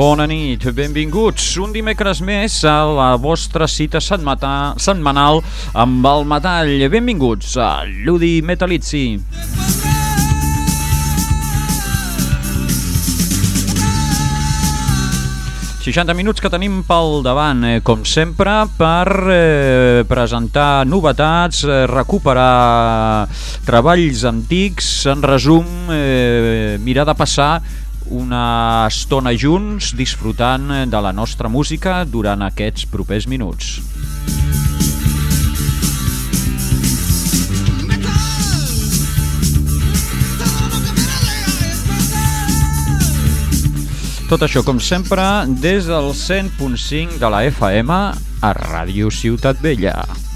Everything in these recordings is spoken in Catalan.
Bona nit, benvinguts un dimecres més a la vostra cita setmanal amb el metall. Benvinguts a Ludi Metalizzi. 60 minuts que tenim pel davant, eh, com sempre, per eh, presentar novetats, eh, recuperar treballs antics, en resum, eh, mirar de passar una estona junts disfrutant de la nostra música durant aquests propers minuts. Tot això, com sempre, des del 100.5 de la FM a Ràdio Ciutat Vella.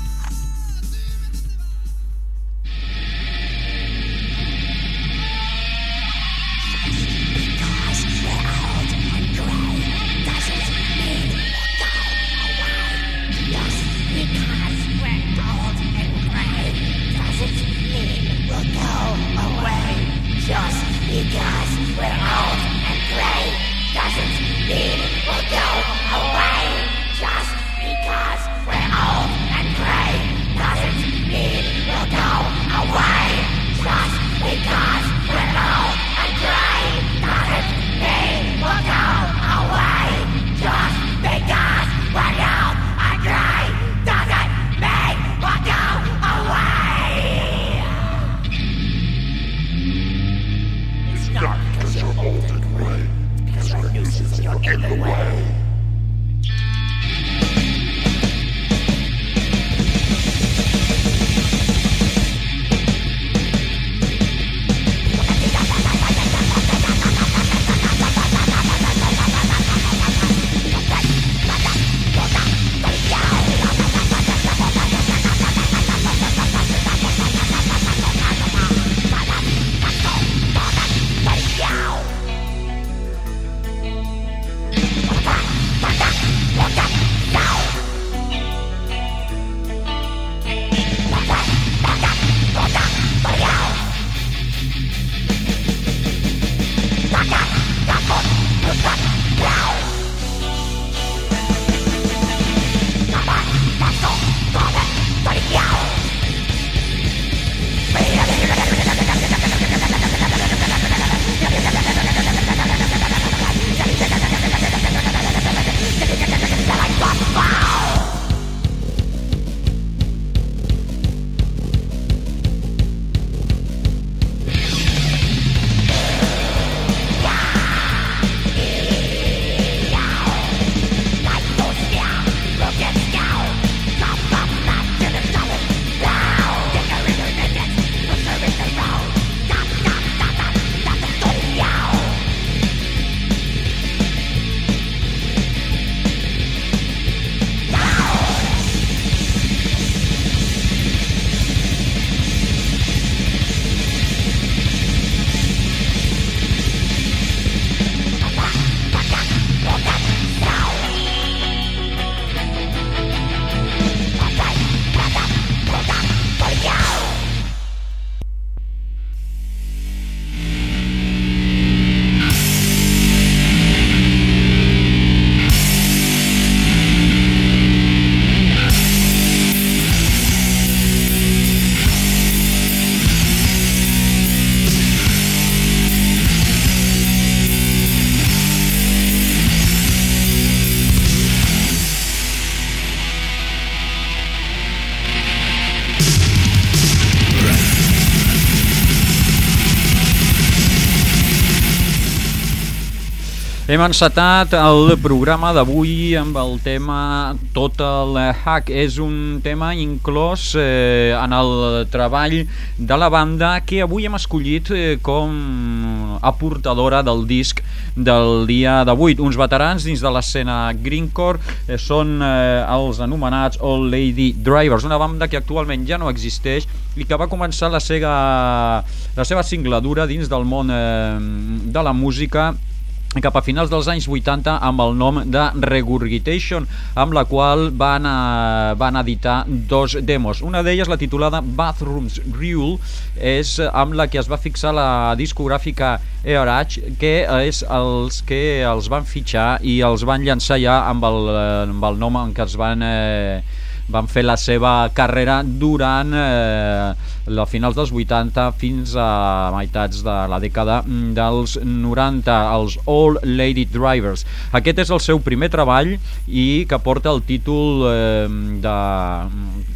Hem encetat el programa d'avui amb el tema Total Hack. És un tema inclòs eh, en el treball de la banda que avui hem escollit eh, com aportadora del disc del dia d'avui. Uns veterans dins de l'escena Greencore eh, són eh, els anomenats All Lady Drivers, una banda que actualment ja no existeix i que va començar la seva, la seva singladura dins del món eh, de la música cap a finals dels anys 80 amb el nom de Regurgitation, amb la qual van, eh, van editar dos demos. Una d'elles, la titulada Bathrooms Rule, és amb la que es va fixar la discogràfica Earage, que és els que els van fitxar i els van llançar ja amb el, eh, amb el nom en què es van... Eh, van fer la seva carrera durant eh, la finals dels 80 fins a meitats de la dècada dels 90, els All Lady Drivers. Aquest és el seu primer treball i que porta el títol eh, de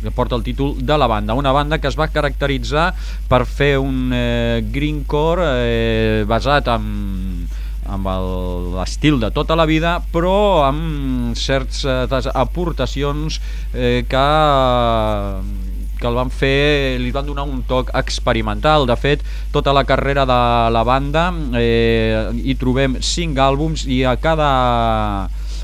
que porta el títol de la banda, una banda que es va caracteritzar per fer un eh, greencore eh, basat en amb l'estil de tota la vida, però amb certes aportacions eh, que que el van fer, li van donar un toc experimental. De fet, tota la carrera de la banda eh, hi trobem cinc àlbums i a cada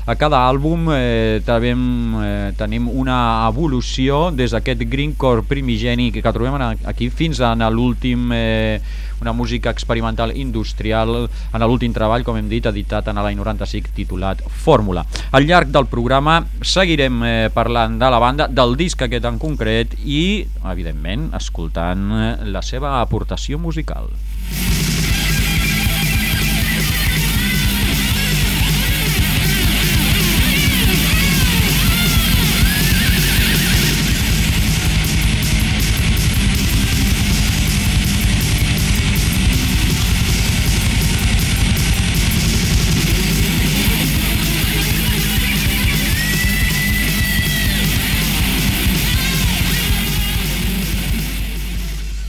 a cada àlbum eh, tenim, eh, tenim una evolució des d'aquest greencore primigeni que, que trobem aquí fins a l'últim eh, una música experimental industrial en l'últim treball, com hem dit, editat en l'any 95 titulat Fórmula. Al llarg del programa seguirem eh, parlant de la banda, del disc aquest en concret i, evidentment, escoltant eh, la seva aportació musical.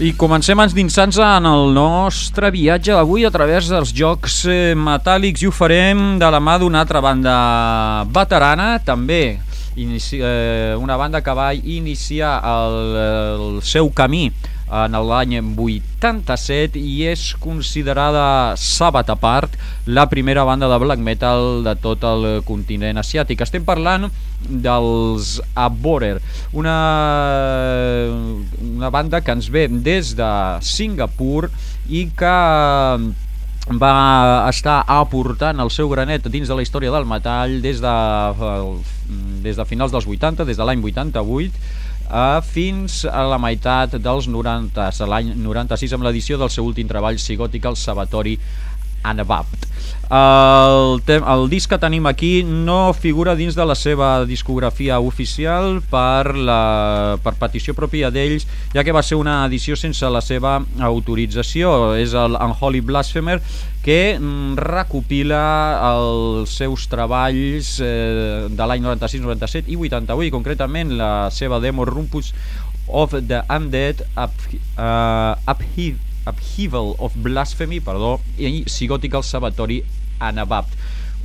I comencem endinsant-nos en el nostre viatge d'avui a través dels jocs eh, metàl·lics i ho farem de la mà d'una altra banda veterana, també eh, una banda que va iniciar el, el seu camí en l'any 87 i és considerada Sabbath Apart la primera banda de black metal de tot el continent asiàtic. Estem parlant dels Aborer, una, una banda que ens ve des de Singapur i que va estar aportant el seu granet dins de la història del metall des de, des de finals dels 80, des de l'any 88 eh, fins a la meitat dels 90, a l'any 96 amb l'edició del seu últim treball Sigotical Sabatori Anabapt. El, el disc que tenim aquí no figura dins de la seva discografia oficial per, la, per petició pròpia d'ells, ja que va ser una edició sense la seva autorització. És el Unholy Blasphemer que mm, recopila els seus treballs eh, de l'any 96, 97 i 88, concretament la seva demo Rumpus of the Undead Up, uh, Upheaval Upheaval of Blasphemy, perdó, i Sigotical Sabatori Anabapt.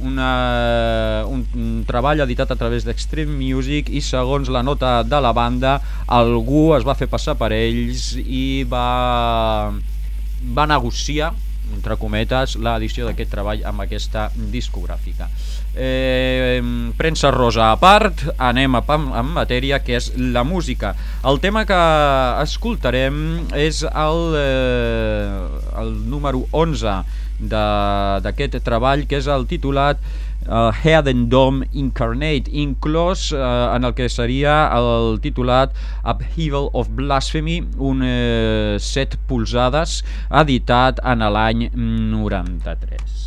Una, un, un treball editat a través d'Extreme Music i segons la nota de la banda algú es va fer passar per ells i va, va negociar entre cometes l'edició d'aquest treball amb aquesta discogràfica eh, premsa rosa a part, anem a, en matèria que és la música. El tema que escoltarem és el, eh, el número 11 d'aquest treball que és el titulat uh, and Dome Incarnate, inclòs uh, en el que seria el titulat Upheaval of Blasphemy, un uh, set polzades editat en l'any 93.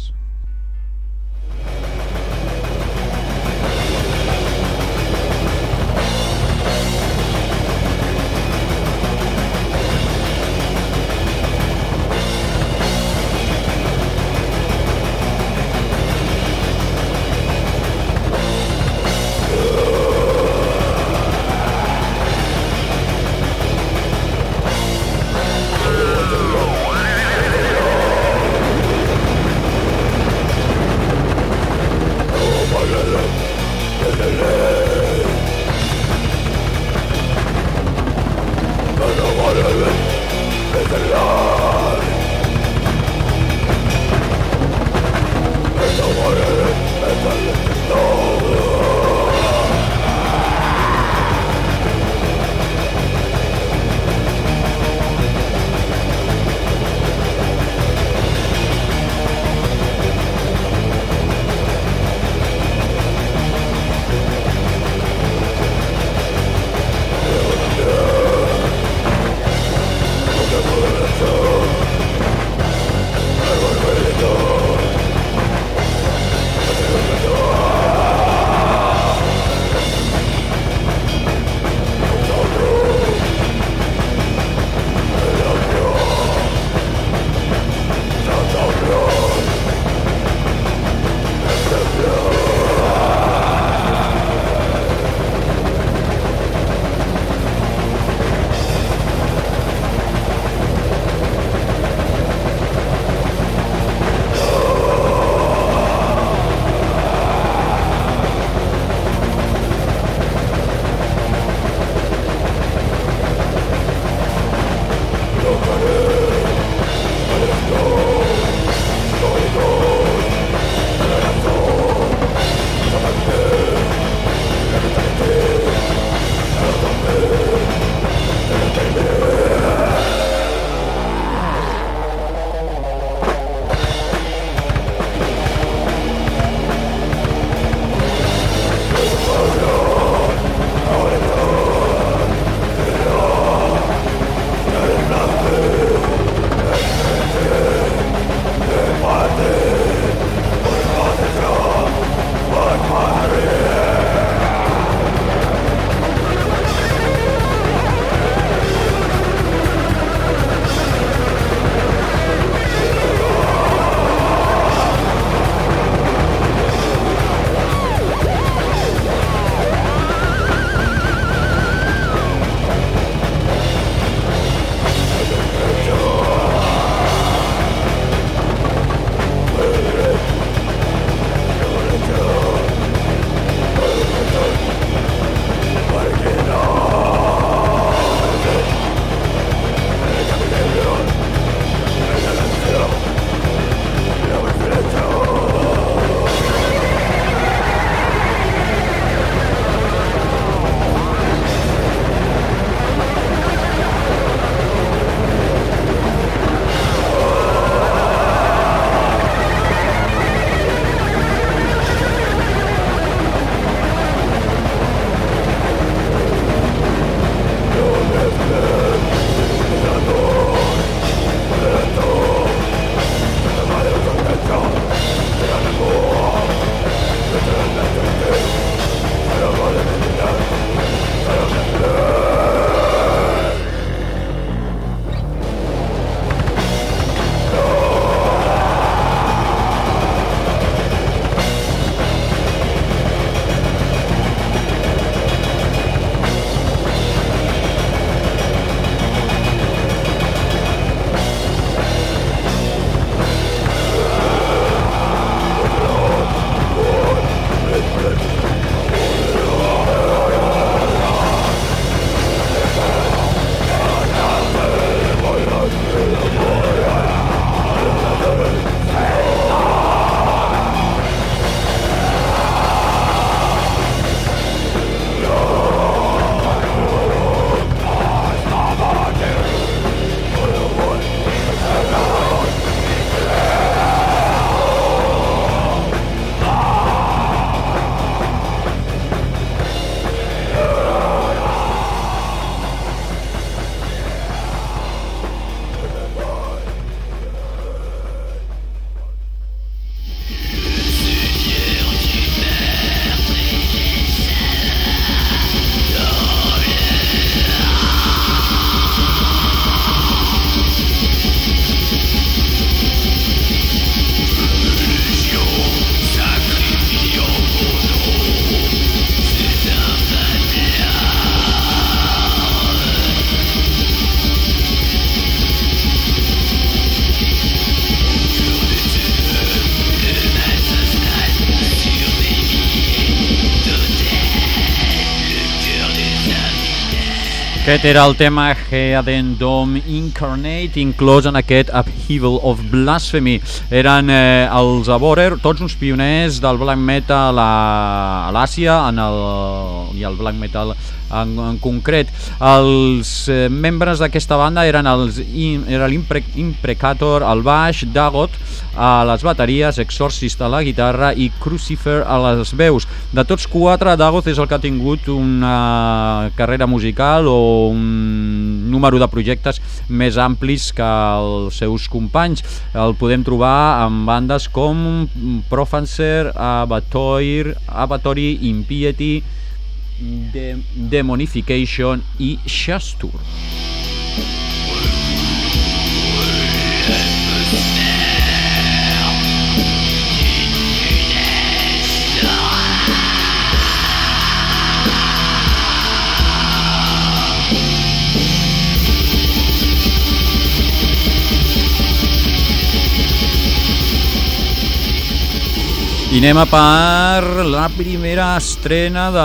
Aquest era el tema Headen Dome Incarnate, inclòs en aquest Upheaval of Blasphemy. Eren eh, els Aborer, tots uns pioners del black metal a l'Àsia i el black metal en, en concret. Els eh, membres d'aquesta banda eren els era l'Imprecator al baix, Dagot a les bateries, Exorcist a la guitarra i Crucifer a les veus. De tots quatre, Dagot és el que ha tingut una carrera musical o un número de projectes més amplis que els seus companys. El podem trobar en bandes com Profancer, Abatoir, Abatory, Impiety, de Demonification i Shastur. I anem a per la primera estrena de,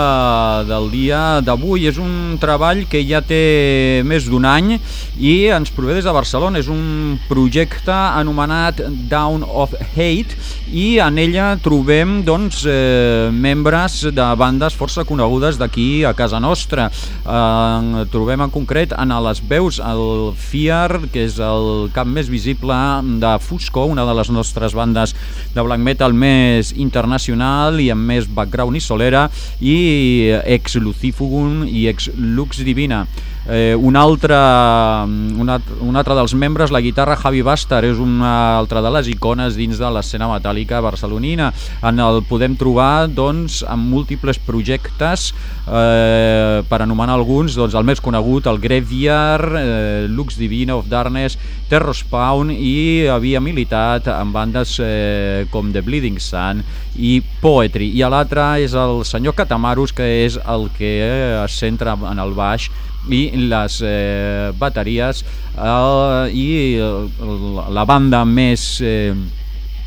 del dia d'avui. És un treball que ja té més d'un any i ens prové des de Barcelona. És un projecte anomenat Down of Hate i en ella trobem doncs, eh, membres de bandes força conegudes d'aquí a casa nostra. Eh, trobem en concret en les veus el Fiar, que és el cap més visible de Fusco, una de les nostres bandes de black metal més internacional i amb més background i solera i ex Lucifugum i ex Lux Divina. Eh, un, altre, un, altre, un altre dels membres, la guitarra Javi Bastar, és una altra de les icones dins de l'escena metàl·lica barcelonina. En el podem trobar doncs, amb múltiples projectes, eh, per anomenar alguns, doncs, el més conegut, el Graveyard, eh, Lux Divina of Darkness, Terror Spawn i havia militat en bandes eh, com The Bleeding Sun i Poetry. I l'altre és el senyor Catamarus, que és el que es centra en el baix i les eh, bateries eh, i la banda més eh,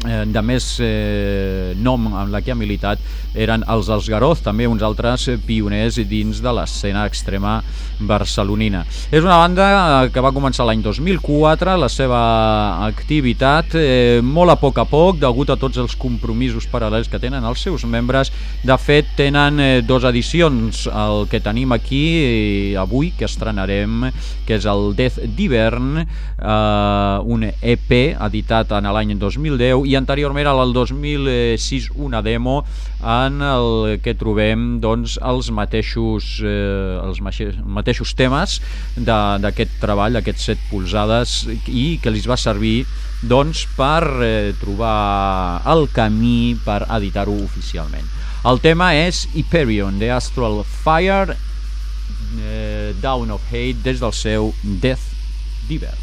eh, de més eh, nom amb la que ha militat eren els Els Garoz, també uns altres pioners dins de l'escena extrema barcelonina. És una banda eh, que va començar l'any 2004, la seva activitat eh, molt a poc a poc, degut a tots els compromisos paral·lels que tenen els seus membres. De fet, tenen eh, dos edicions, el que tenim aquí eh, avui, que estrenarem, que és el Death d'hivern, eh, un EP editat en l'any 2010 i anteriorment al 2006 una demo en el que trobem doncs, els mateixos eh, els mateixos temes d'aquest treball, d'aquests set polzades i que els va servir doncs, per eh, trobar el camí per editar-ho oficialment. El tema és Hyperion, The Astral Fire, eh, Down of Hate, des del seu Death d'hivern.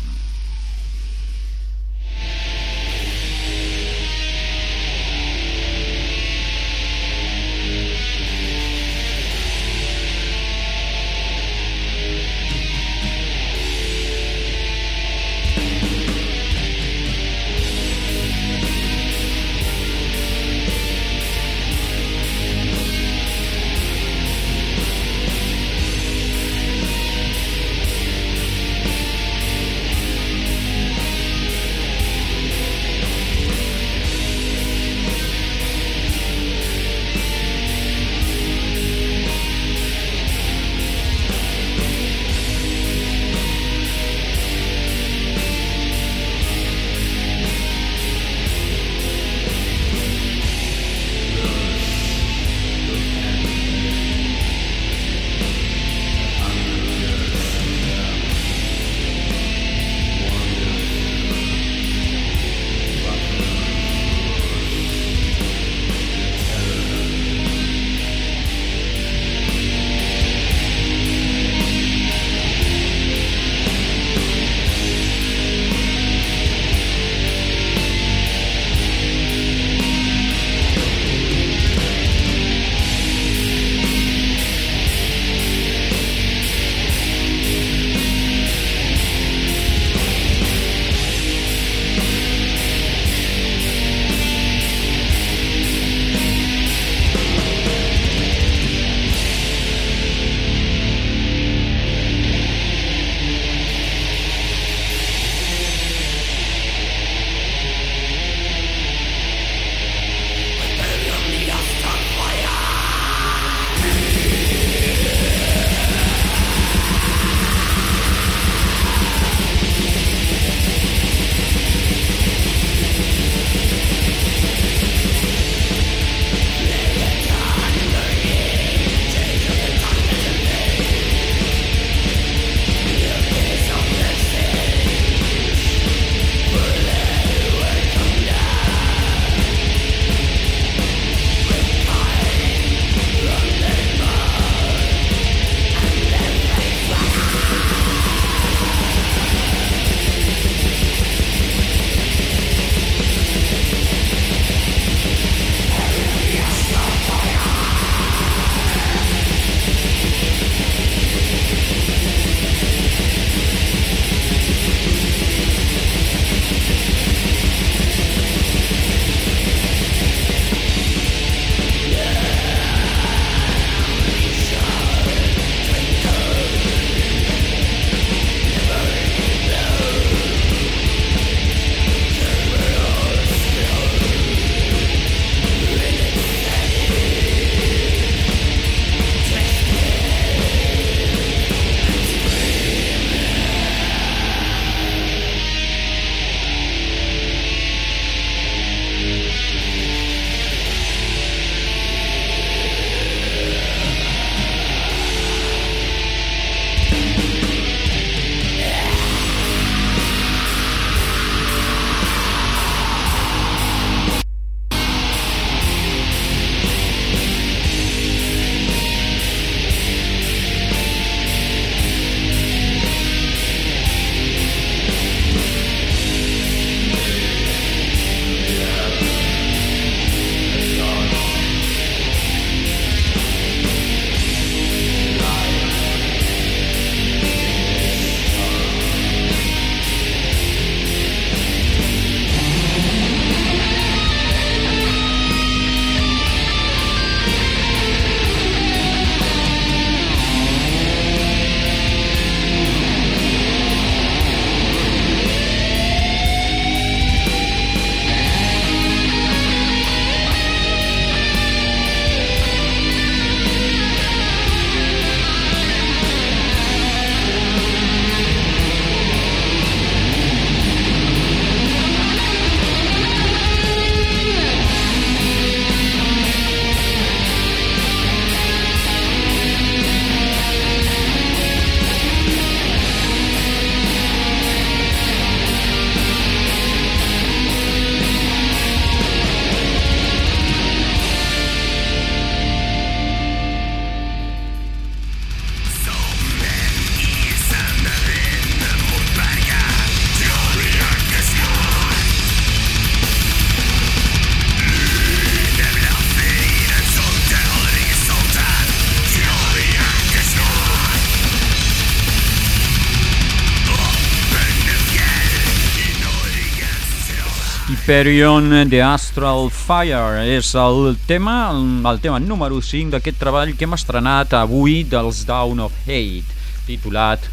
Hyperion The Astral Fire és el tema, el tema número 5 d'aquest treball que hem estrenat avui dels Down of Hate, titulat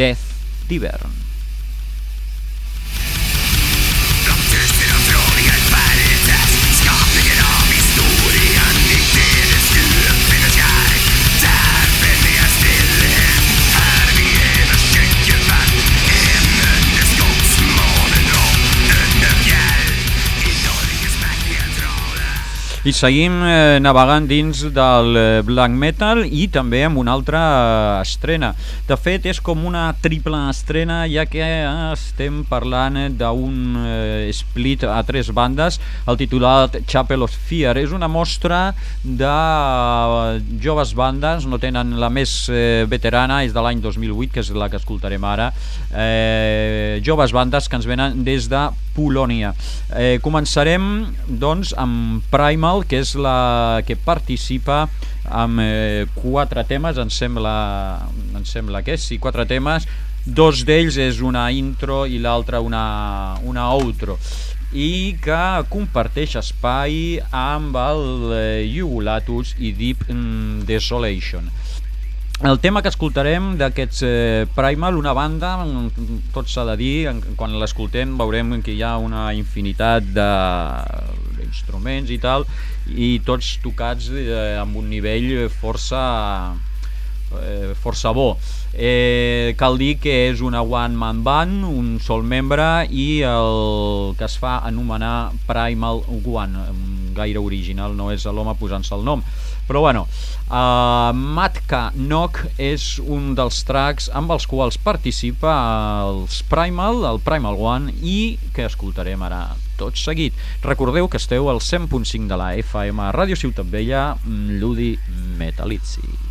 Death d'hivern. I seguim eh, navegant dins del eh, black metal i també amb una altra eh, estrena. De fet, és com una triple estrena, ja que eh, estem parlant d'un eh, split a tres bandes, el titulat Chapel of Fear. És una mostra de joves bandes, no tenen la més eh, veterana, és de l'any 2008, que és la que escoltarem ara, eh, joves bandes que ens venen des de Polònia. Eh, començarem, doncs, amb Primal, Nacional, que és la que participa amb eh, quatre temes, em sembla, em sembla que és, sí, quatre temes, dos d'ells és una intro i l'altre una, una outro i que comparteix espai amb el eh, Ugulatus i Deep mm, Desolation. El tema que escoltarem d'aquests eh, Primal, una banda, tot s'ha de dir, quan l'escoltem veurem que hi ha una infinitat d'instruments i tal, i tots tocats eh, amb un nivell força, eh, força bo. Eh, cal dir que és una one-man band, un sol membre, i el que es fa anomenar Primal One, gaire original, no és l'home posant-se el nom. Però bueno, uh, Matka Nok és un dels tracks amb els quals participa els Primal, el Primal One, i que escoltarem ara tot seguit. Recordeu que esteu al 100.5 de la FM a Ràdio Ciutat Vella, Ludi Metalitzi.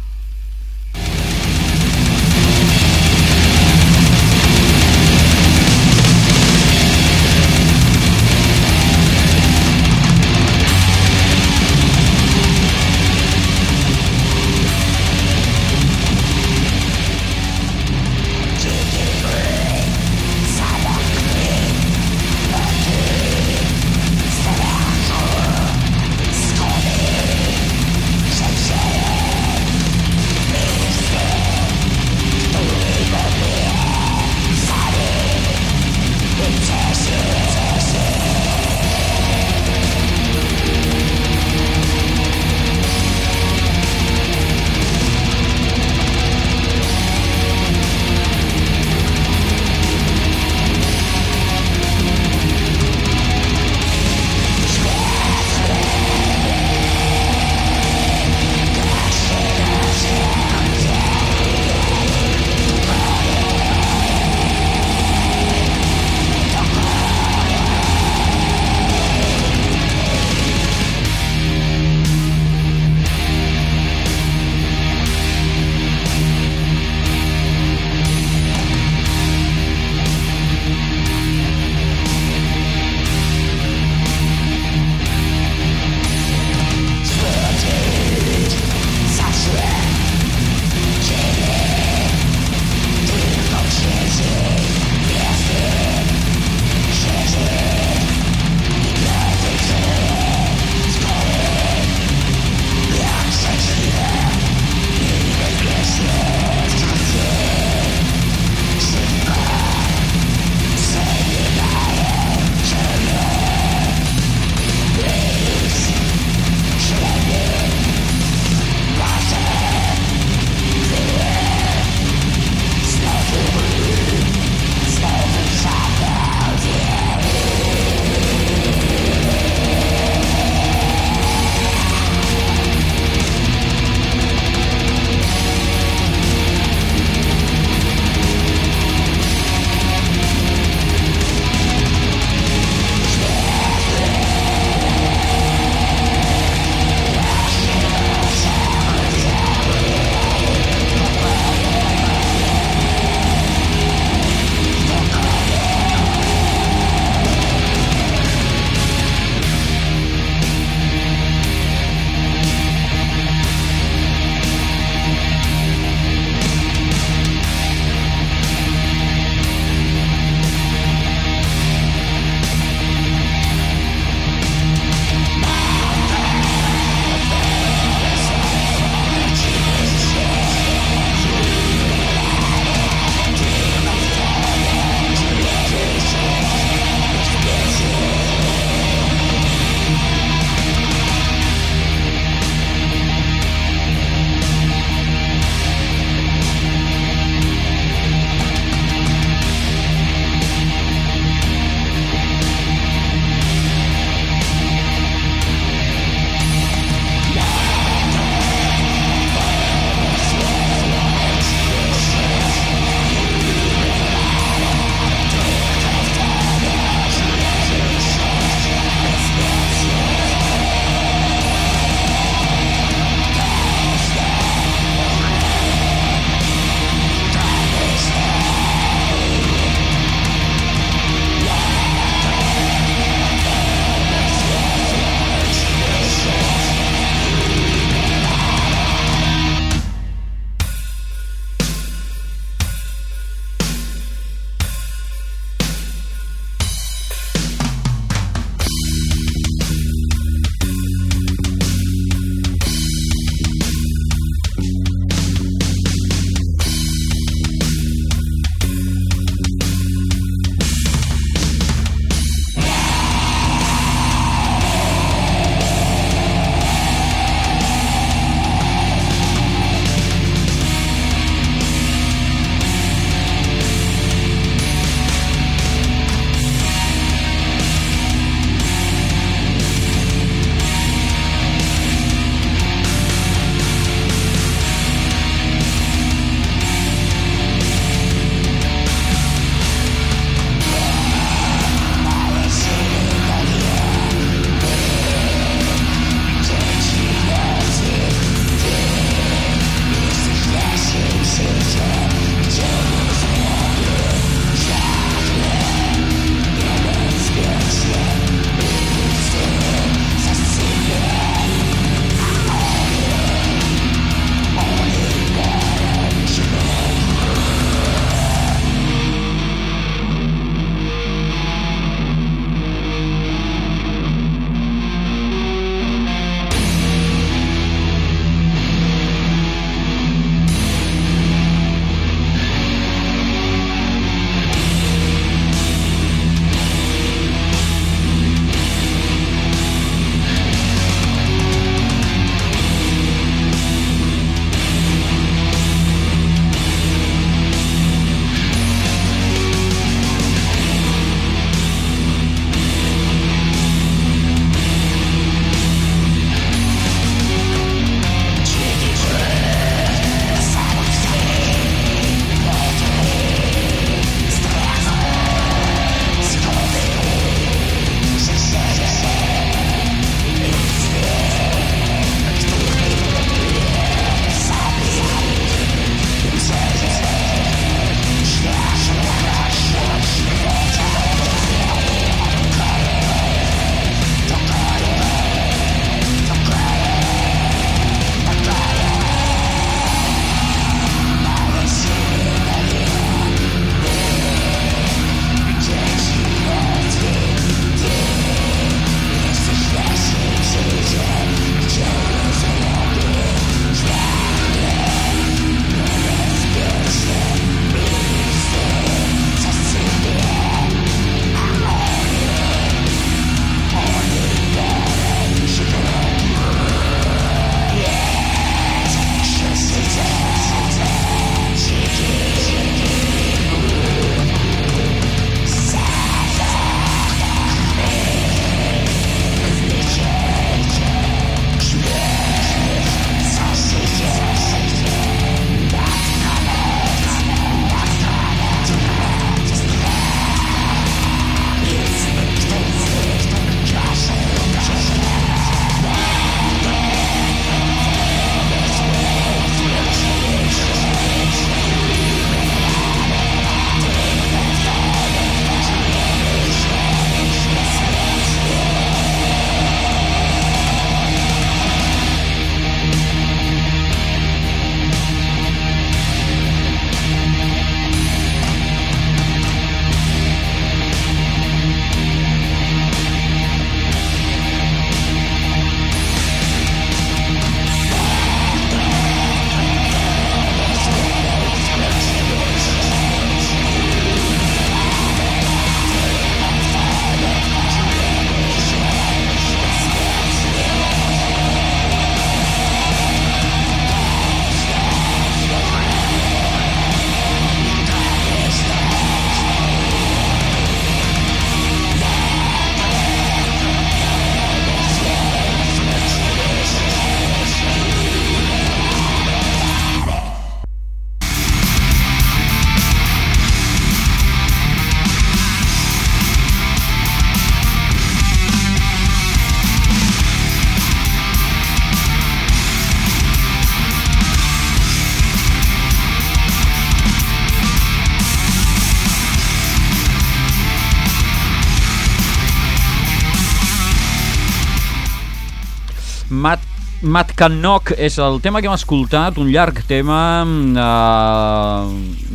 Matt Cannock és el tema que hem escoltat, un llarg tema uh,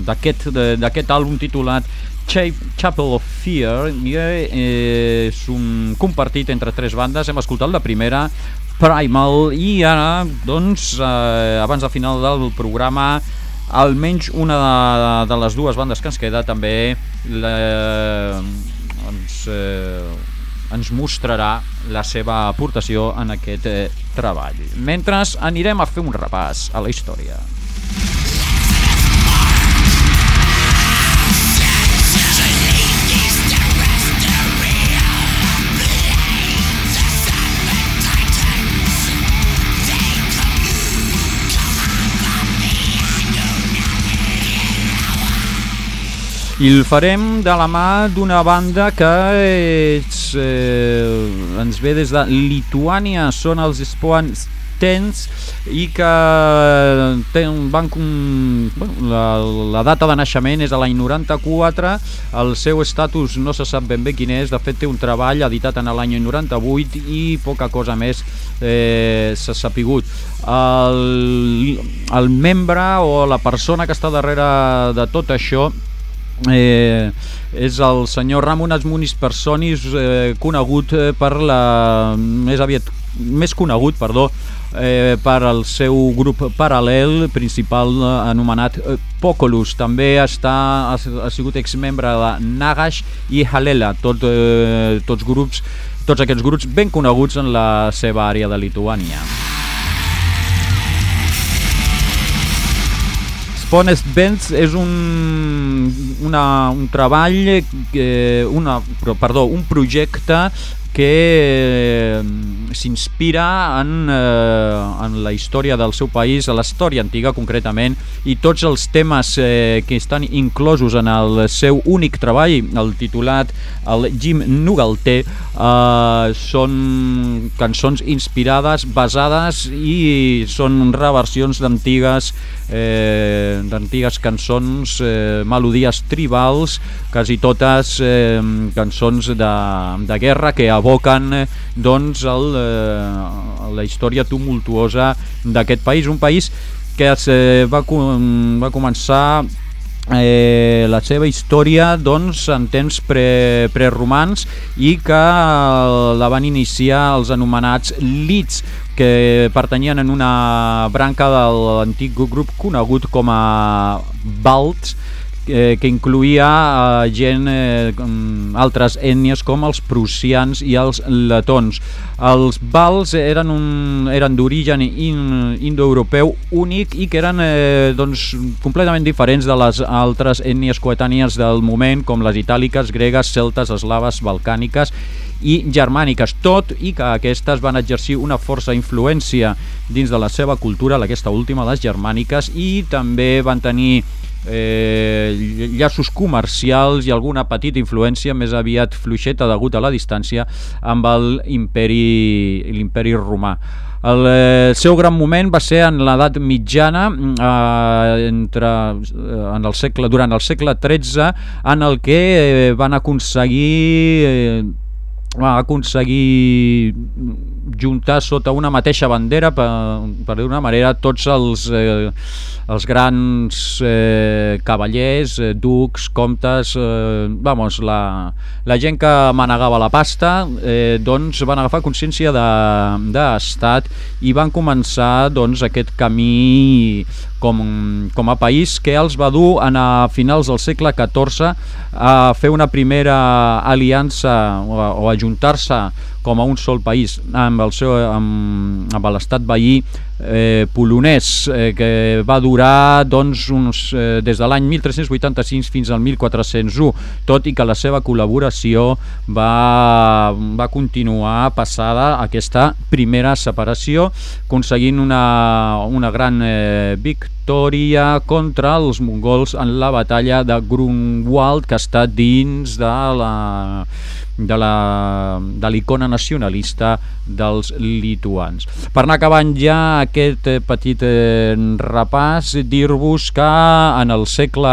d'aquest àlbum titulat Chapel of Fear i eh, és un compartit entre tres bandes, hem escoltat la primera Primal i ara doncs eh, abans del final del programa almenys una de, de les dues bandes que ens queda també la, ens, eh, ens mostrarà la seva aportació en aquest eh, treball. Mentre anirem a fer un repàs a la història. I el farem de la mà d'una banda que és, eh, ens ve des de Lituània, són els Spoan Tens i que ten, van com, bueno, la, la data de naixement és a l'any 94, el seu estatus no se sap ben bé quin és, de fet té un treball editat en l'any 98 i poca cosa més eh, s'ha sapigut. El, el membre o la persona que està darrere de tot això eh, és el senyor Ramon Asmunis Personis eh, conegut eh, per la més aviat més conegut, perdó, eh, per al seu grup paral·lel principal eh, anomenat eh, Pocolus. També està, ha, ha sigut exmembre de Nagash i Halela, tot, eh, tots grups tots aquests grups ben coneguts en la seva àrea de Lituània. Honest Benz és un, una, un treball, eh, una, perdó, un projecte que eh, s'inspira en, eh, en la història del seu país, a la història antiga concretament, i tots els temes eh, que estan inclosos en el seu únic treball, el titulat el Jim Nugalté, eh, són cançons inspirades, basades i són reversions d'antigues eh, d'antigues cançons, eh, melodies tribals, quasi totes eh, cançons de, de guerra que aboquen eh, doncs, el, eh, la història tumultuosa d'aquest país, un país que es eh, va, va començar eh, la seva història doncs, en temps pre, i que la van iniciar els anomenats Leeds, que pertanyien en una branca de l'antic grup conegut com a Balts, eh, que incluïa eh, gent, eh, altres ètnies com els prussians i els letons. Els vals eren, un, eren d'origen in, indoeuropeu únic i que eren eh, doncs, completament diferents de les altres ètnies coetànies del moment, com les itàliques, gregues, celtes, eslaves, balcàniques i germàniques, tot i que aquestes van exercir una força influència dins de la seva cultura, aquesta última, les germàniques, i també van tenir eh, llaços comercials i alguna petita influència més aviat fluixeta degut a la distància amb l'imperi romà. El eh, seu gran moment va ser en l'edat mitjana eh, entre, eh, en el segle, durant el segle XIII en el que eh, van aconseguir eh, va aconseguir juntar sota una mateixa bandera per, per dir-una manera tots els, eh, els grans eh, cavallers, eh, ducs, comtes, eh, vamos, la, la gent que manegava la pasta eh, doncs van agafar consciència d'estat de, i van començar doncs, aquest camí com, com a país que els va dur en a finals del segle XIV a fer una primera aliança o o a juntar-se com a un sol país amb el seu amb, amb l'estat veí eh, polonès eh, que va durar doncs, uns, eh, des de l'any 1386 fins al 1401 tot i que la seva col·laboració va, va continuar passada aquesta primera separació aconseguint una, una gran eh, victòria contra els mongols en la batalla de Grunwald que està dins de la de la de l'icona nacionalista dels lituans. Per anar acabant ja aquest eh, petit eh, repàs, dir-vos que en el segle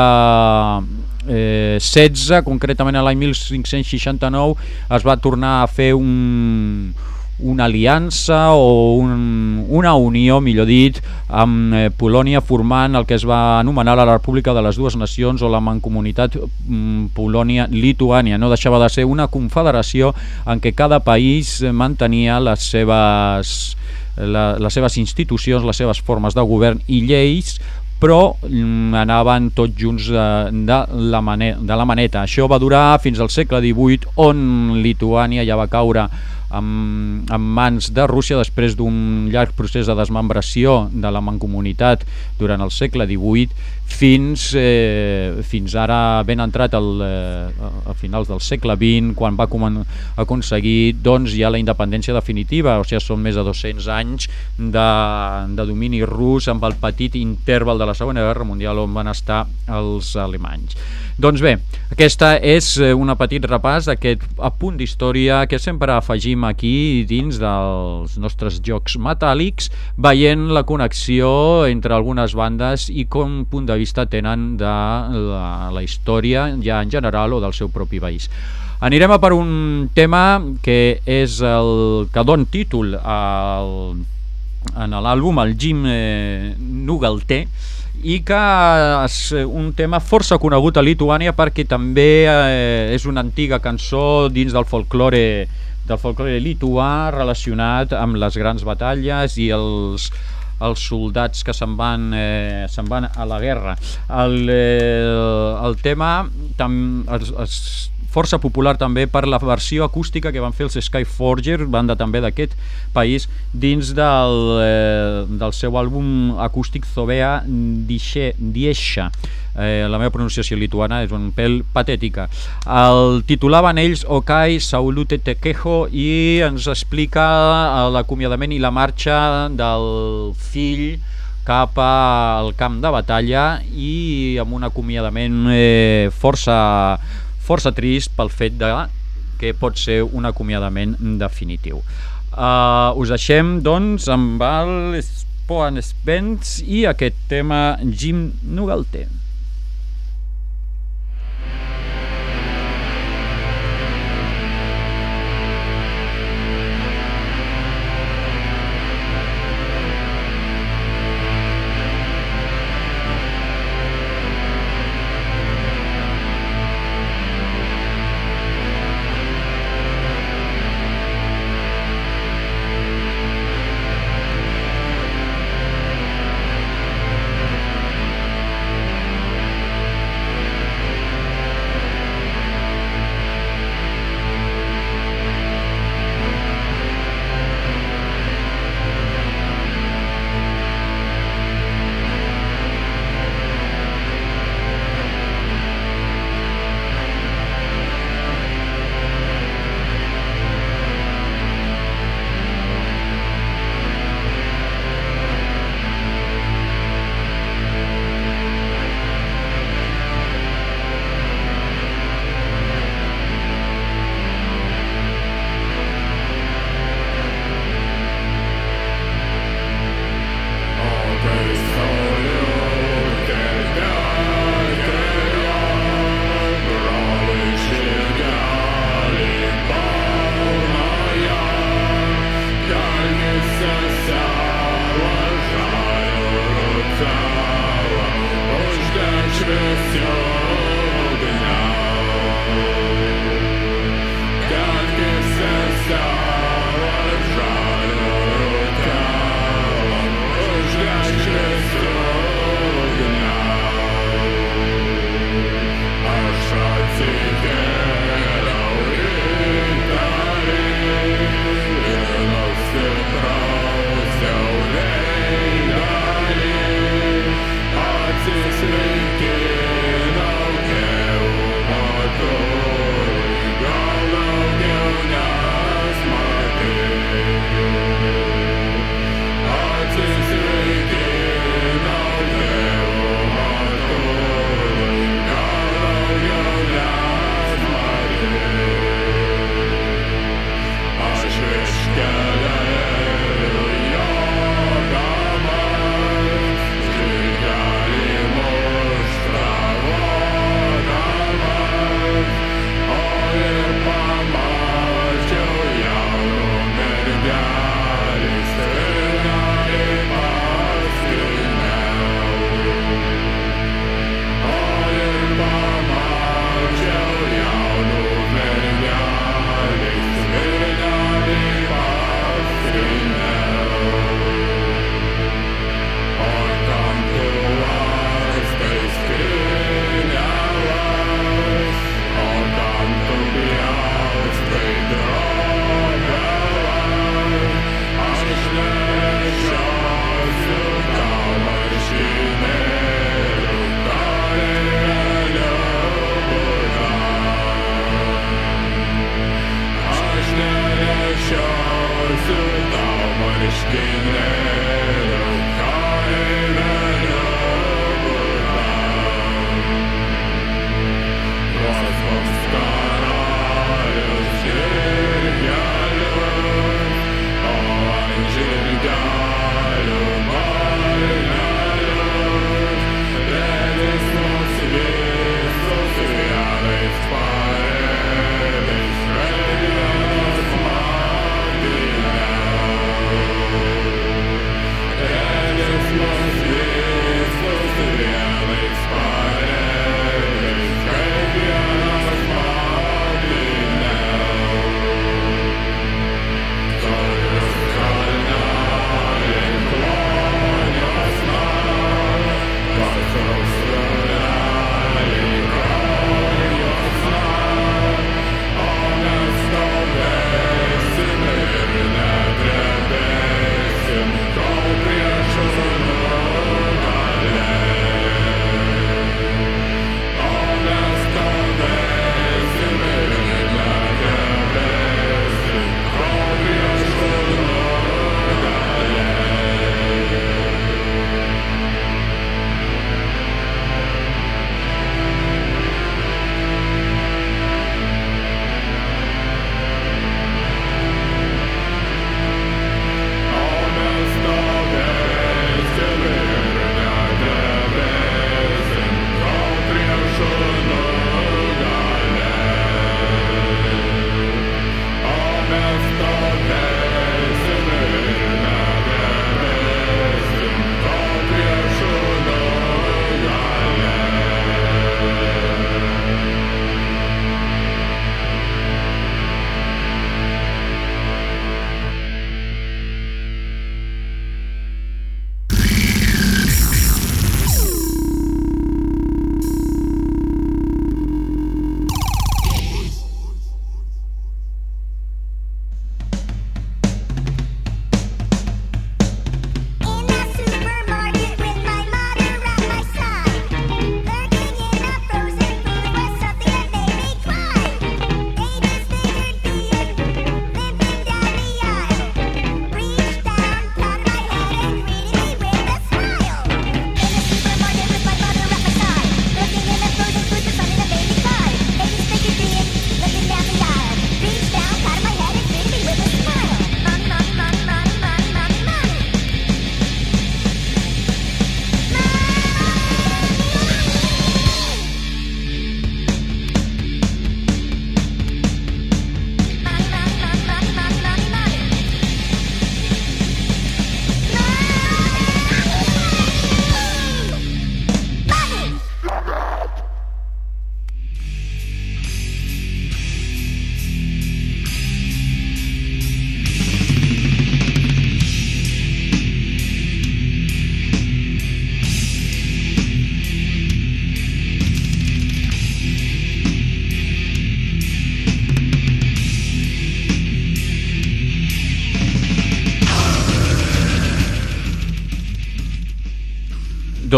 eh, 16, concretament a l'any 1569, es va tornar a fer un, una aliança o un, una unió, millor dit, amb eh, Polònia formant el que es va anomenar la República de les Dues Nacions o la Mancomunitat mm, Polònia-Lituània. No deixava de ser una confederació en què cada país mantenia les seves, la, les seves institucions, les seves formes de govern i lleis, però mm, anaven tots junts de, de, la maneta, de la maneta. Això va durar fins al segle XVIII, on Lituània ja va caure en, en mans de Rússia després d'un llarg procés de desmembració de la mancomunitat durant el segle XVIII fins, eh, fins ara ben entrat al, eh, a finals del segle XX quan va aconseguir doncs, ja la independència definitiva, o sigui, són més de 200 anys de, de domini rus amb el petit interval de la Segona Guerra Mundial on van estar els alemanys. Doncs bé, aquesta és eh, una petit repàs d'aquest apunt d'història que sempre afegim aquí dins dels nostres jocs metàl·lics, veient la connexió entre algunes bandes i com punt de vista tenen de la, la història ja en general o del seu propi país. Anirem a per un tema que és el que don títol al, en l'àlbum, el Jim eh, Nugalté, i que és un tema força conegut a Lituània perquè també eh, és una antiga cançó dins del folklore del folklore lituà relacionat amb les grans batalles i els, els soldats que se'n van, eh, se van a la guerra. El, eh, el tema tam, es, es força popular també per la versió acústica que van fer els Skyforger, banda també d'aquest país, dins del, eh, del seu àlbum acústic Zobea Diesha. Eh, la meva pronunciació lituana és un pèl patètica. El titulaven ells Okai Saulute Tequejo i ens explica l'acomiadament i la marxa del fill cap al camp de batalla i amb un acomiadament eh, força força trist pel fet de que pot ser un acomiadament definitiu. Uh, us deixem, doncs, amb el Spoan Spence i aquest tema Jim Nugalte.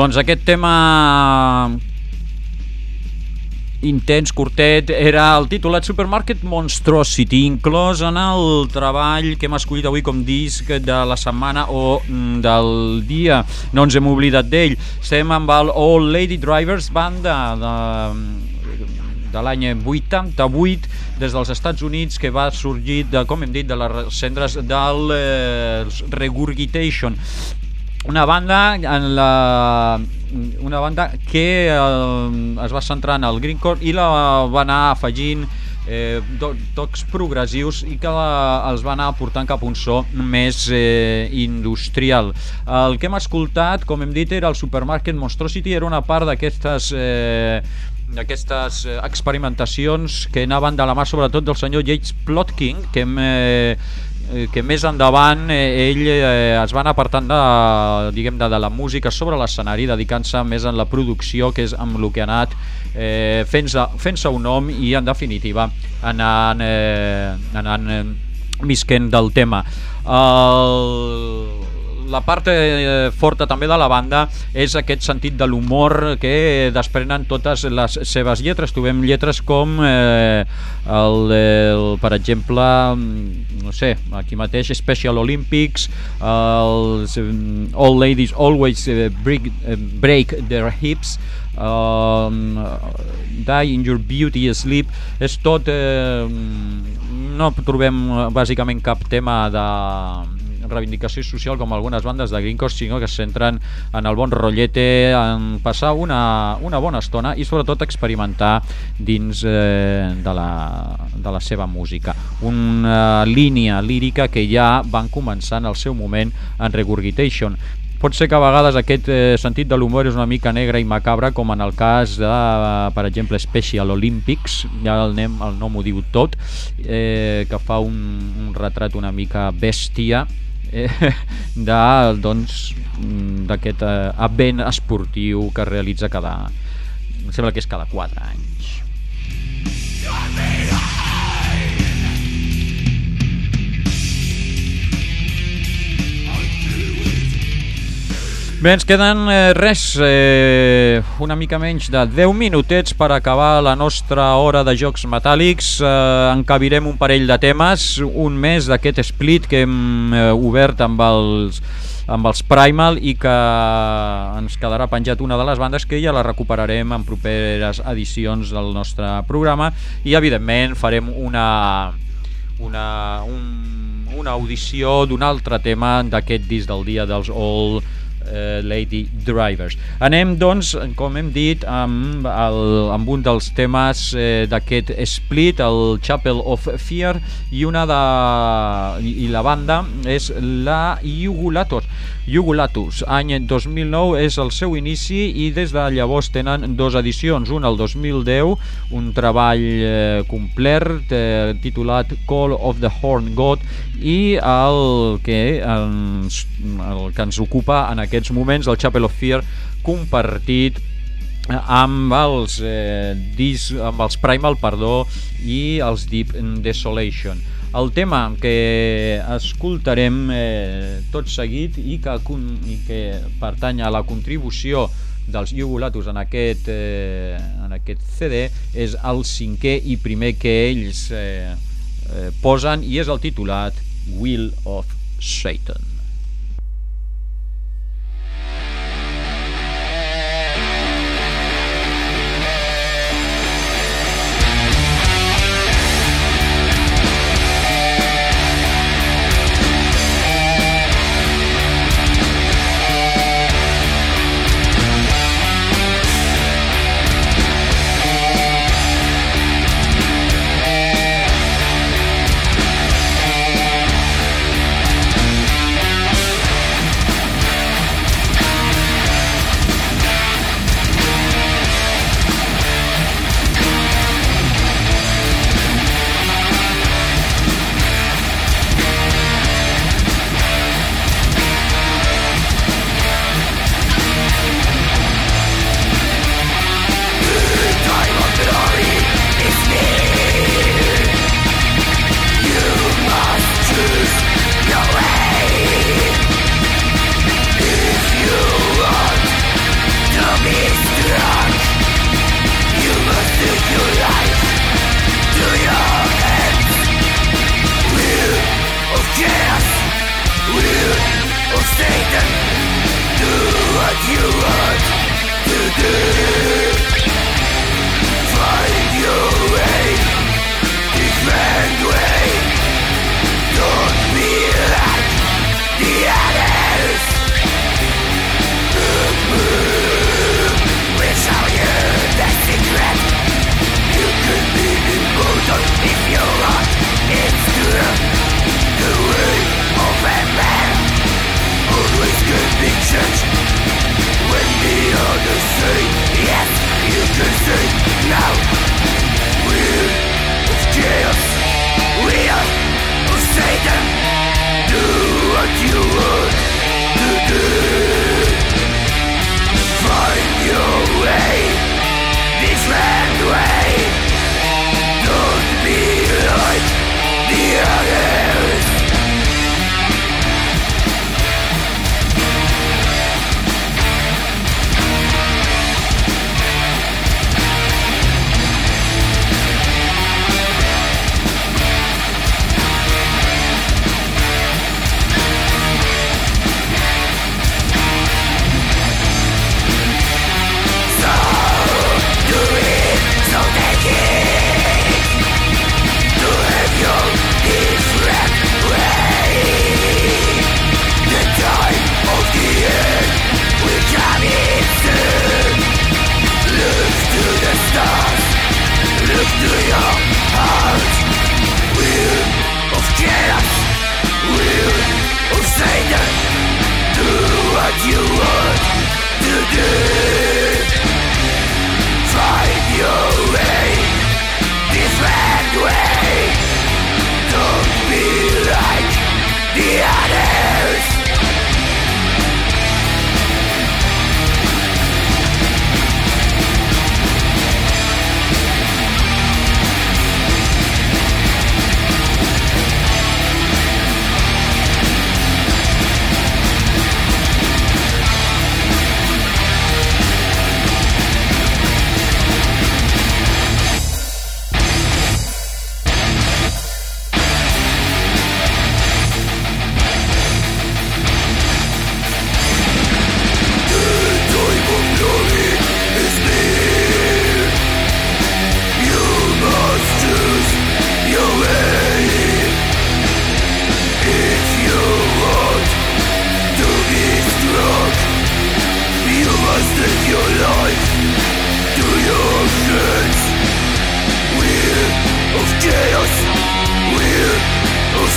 Doncs aquest tema intens, curtet, era el titulat Supermarket Monstrosity, inclòs en el treball que hem escollit avui com disc de la setmana o mm, del dia. No ens hem oblidat d'ell. Estem amb el All Lady Drivers Banda de, de l'any 88 des dels Estats Units que va sorgir, de, com hem dit, de les cendres del eh, Regurgitation una banda en la una banda que eh, es va centrar en el greencore i la va anar afegint eh, tocs progressius i que la, els va anar portant cap a un so més eh, industrial. El que hem escoltat, com hem dit, era el Supermarket Monstrosity, era una part d'aquestes eh, d'aquestes eh, experimentacions que anaven de la mà sobretot del senyor Yates Plotkin que hem Eh, que més endavant eh, ell eh, es va anar apartant de, diguem de, de la música sobre l'escenari, dedicant-se més en la producció, que és amb el que ha anat eh, fent-se fent, un nom i en definitiva anant, eh, anant eh, visquent del tema. El la part eh, forta també de la banda és aquest sentit de l'humor que desprenen totes les seves lletres. Trobem lletres com eh, el, el, per exemple, mm, no sé, aquí mateix Special Olympics, els mm, All Ladies Always eh, break, eh, break Their Hips, um, Die in Your Beauty Sleep, és tot... Eh, no trobem bàsicament cap tema de reivindicació social com algunes bandes de greencore, sinó que es centren en el bon rotllete, en passar una, una bona estona i sobretot experimentar dins eh, de, la, de la seva música. Una línia lírica que ja van començar en el seu moment en Regurgitation, pot ser que a vegades aquest eh, sentit de l'humor és una mica negre i macabre, com en el cas de, eh, per exemple, Special Olympics, ja el, nem, el nom ho diu tot, eh, que fa un, un retrat una mica bèstia eh, d'aquest doncs, eh, event esportiu que es realitza cada... Em sembla que és cada 4 anys. Bé, ens queden eh, res, eh, una mica menys de 10 minutets per acabar la nostra hora de jocs metàl·lics. Eh, encabirem un parell de temes, un més d'aquest split que hem eh, obert amb els, amb els Primal i que ens quedarà penjat una de les bandes que ja la recuperarem en properes edicions del nostre programa i evidentment farem una, una, un, una audició d'un altre tema d'aquest disc del dia dels All eh, Lady Drivers. Anem, doncs, com hem dit, amb, el, amb un dels temes eh, d'aquest split, el Chapel of Fear, i una de... i la banda és la Jugulator. Jugulatus, any 2009 és el seu inici i des de llavors tenen dues edicions, una el 2010, un treball eh, complet eh, titulat Call of the Horn God i el que ens, el que ens ocupa en aquests moments, el Chapel of Fear, compartit amb els, eh, dis, amb els Primal perdó, i els Deep Desolation. El tema que escoltarem eh, tot seguit i que, i que pertany a la contribució dels Iugulatus en aquest, eh, en aquest CD és el cinquè i primer que ells eh, eh, posen i és el titulat Will of Satan.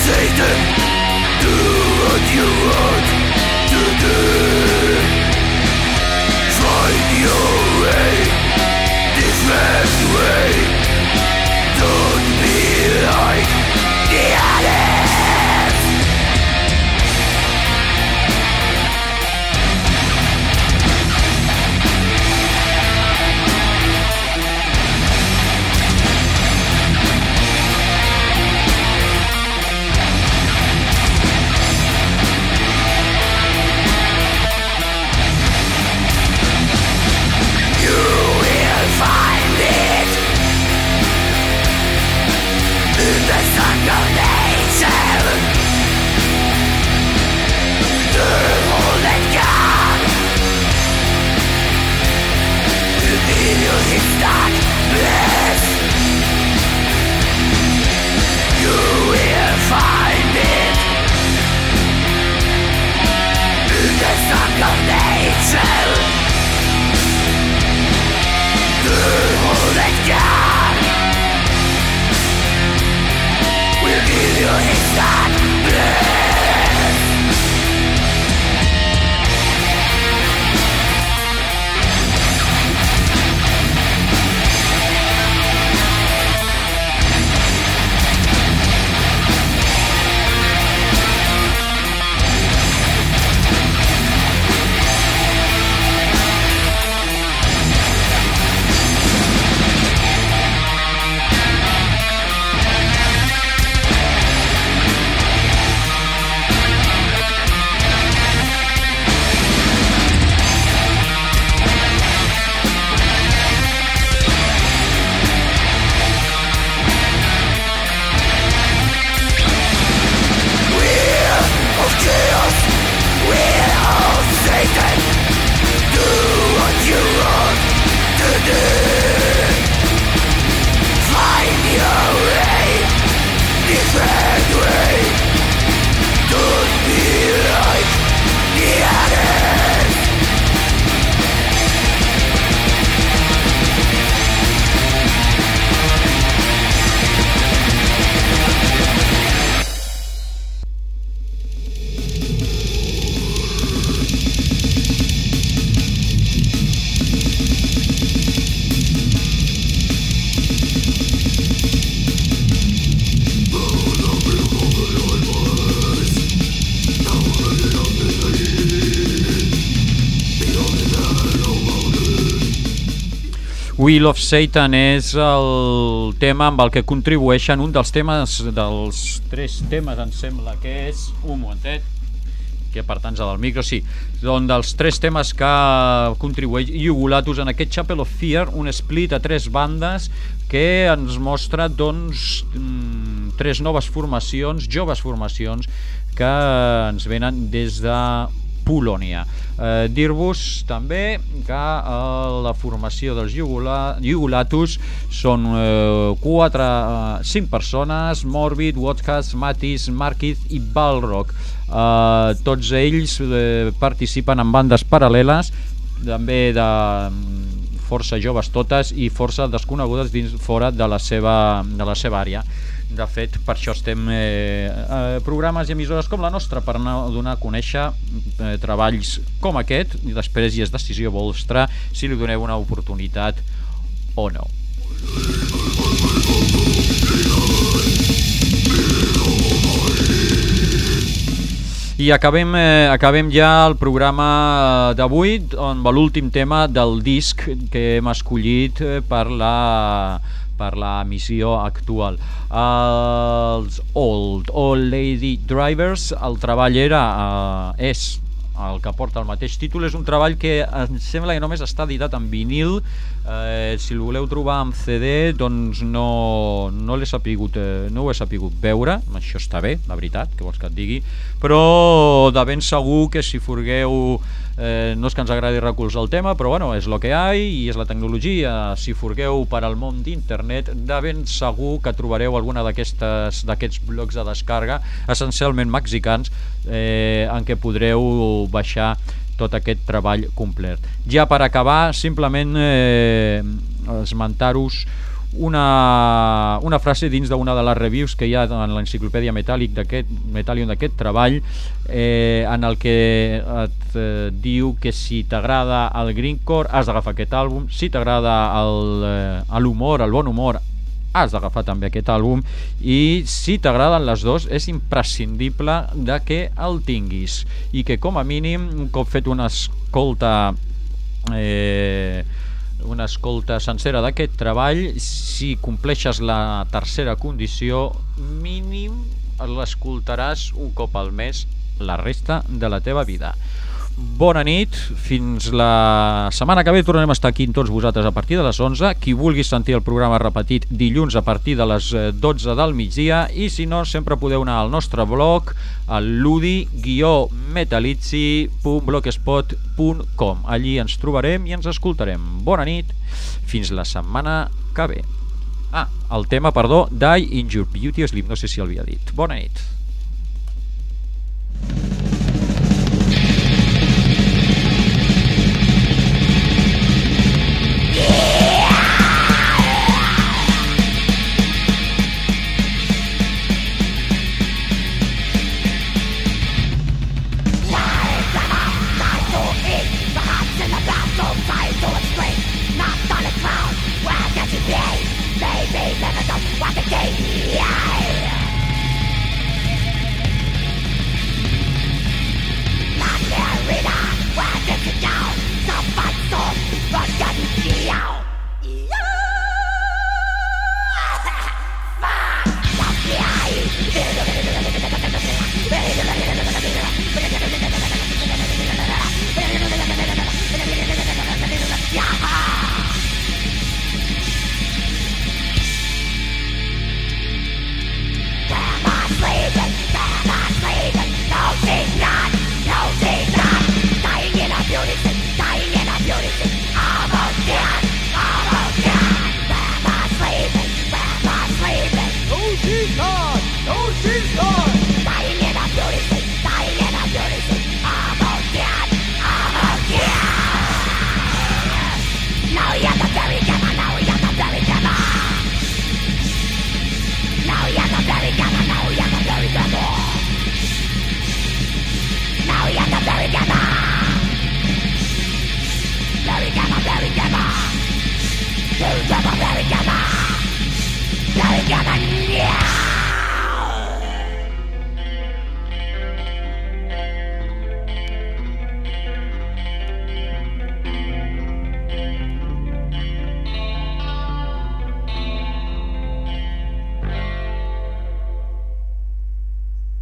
Satan, do what you want to do. Find your way, this man's way. Wheel of Satan és el tema amb el que contribueixen un dels temes, dels tres temes em sembla que és, un momentet, que per tant del micro, sí, doncs dels tres temes que contribueix Iugulatus en aquest Chapel of Fear, un split a tres bandes que ens mostra doncs mm, tres noves formacions, joves formacions que ens venen des de Polònia. Eh, Dir-vos també que eh, la formació dels Iugulatus són eh, quatre, eh, cinc persones, Morbid, Wodcast, Matis, Marquis i Balrog. Eh, tots ells eh, participen en bandes paral·leles, també de mm, força joves totes i força desconegudes dins fora de la seva, de la seva àrea. De fet, per això estem eh, eh, programes i emissores com la nostra, per donar a conèixer eh, treballs com aquest, i després hi és decisió vostra si li doneu una oportunitat o no. I acabem, eh, acabem ja el programa d'avui amb l'últim tema del disc que hem escollit eh, per la per la missió actual. Els Old Old Lady Drivers, el treball era, eh, és el que porta el mateix títol, és un treball que em sembla que només està editat en vinil, eh, si el voleu trobar en CD doncs no, no l'he sapigut eh, no ho he sapigut veure, això està bé la veritat, que vols que et digui. Però de ben segur que si furgueu eh, no és que ens agradi recolzar el tema però bueno, és el que hi ha i és la tecnologia si furgueu per al món d'internet de ben segur que trobareu alguna d'aquests blocs de descarga essencialment mexicans eh, en què podreu baixar tot aquest treball complet. Ja per acabar, simplement eh, esmentar-vos una, una frase dins d'una de les reviews que hi ha en l'enciclopèdia Metallic Metallion d'aquest treball eh, en el que et eh, diu que si t'agrada el greencore has d'agafar aquest àlbum, si t'agrada eh, l'humor, el bon humor has d'agafar també aquest àlbum. I si t'agraden les dos és imprescindible de que el tinguis. I que com a mínim un cop fet una escolta eh, una escolta sencera d'aquest treball. Si compleixes la tercera condició mínim l'escoltaràs un cop al mes la resta de la teva vida bona nit, fins la setmana que ve tornarem a estar aquí tots vosaltres a partir de les 11, qui vulgui sentir el programa repetit dilluns a partir de les 12 eh, del migdia. I si no sempre podeu anar al nostre blog al ludi-metalizzi.blogspot.com allí ens trobarem i ens escoltarem. Bona nit, fins la setmana que ve. Ah, el tema, perdó, Die in Your Beauty Sleep, no sé si el havia dit. Bona nit